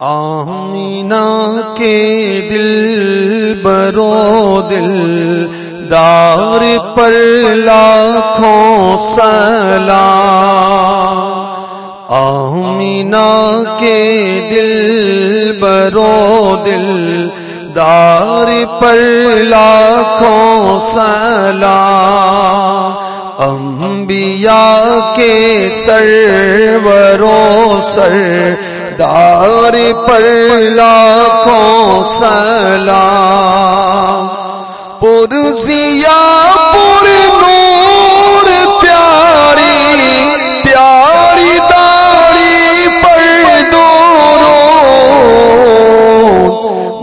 آمینا کے دل برو دل، دار پر لاکھوں سلام۔ آمینا کے دل برو دل، دار پر لاکھوں سلام۔ انبیاء کے سروروں سر دار پر لاکھوں سلام۔ پرزیا پور نور، پیاری پیاری داری پر دونوں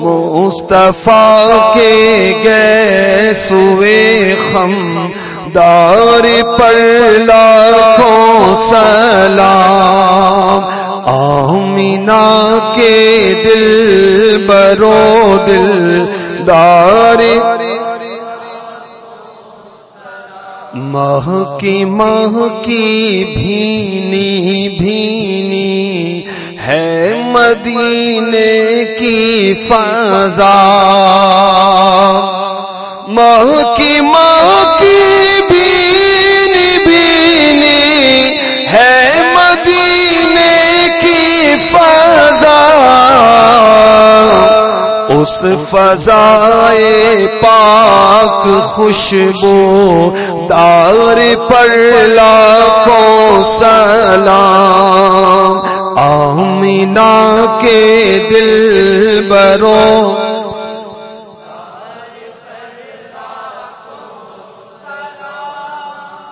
مصطفیٰ کے گئے سوے خم دار پر لاکھوں سلام۔ آمینا کے دل برو دل دار مہ کی مہ کی بھینی بھینی ہے مدینے کی فضا۔ مہ کی مہ کی اس فضائے پاک خوشبو دار پر لاکھوں سلام آمینا کے دل برو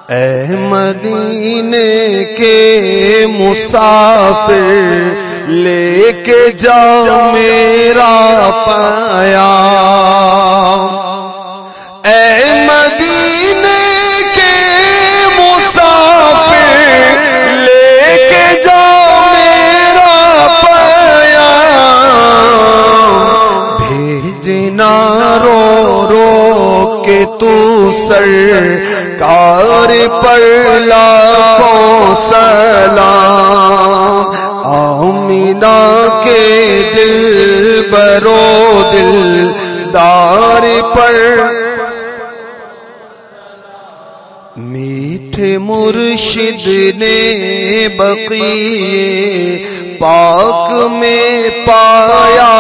اے مدینے کے مسافر لے کے جا میرا پایا۔ اے مدینے کے مسافر، لے کے جا میرا پایا۔ بھیجنا رو رو کے تو سر کار پر لاکھوں سلام۔ آمینا کے دل برو دل دار پر۔ میٹھے مرشد نے بقیے پاک میں پایا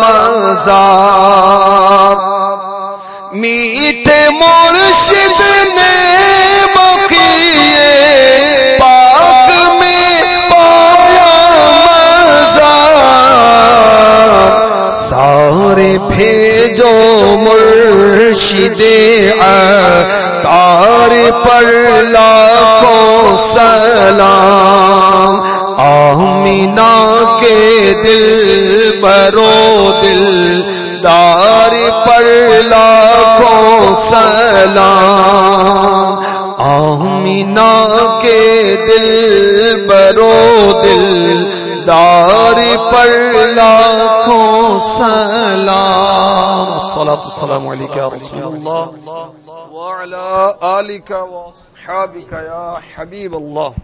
مزا میٹھے مرشد مرشد کار پر لاکھوں سلام۔ آمینا کے دل برو دل دار پر لاکھوں سلام۔ آمینا کے دل برو دل دار پر لاکھوں سلام صلاة السلام علیکہ یا رسول اللہ وعلا آلکہ واصحابکہ یا حبیب اللہ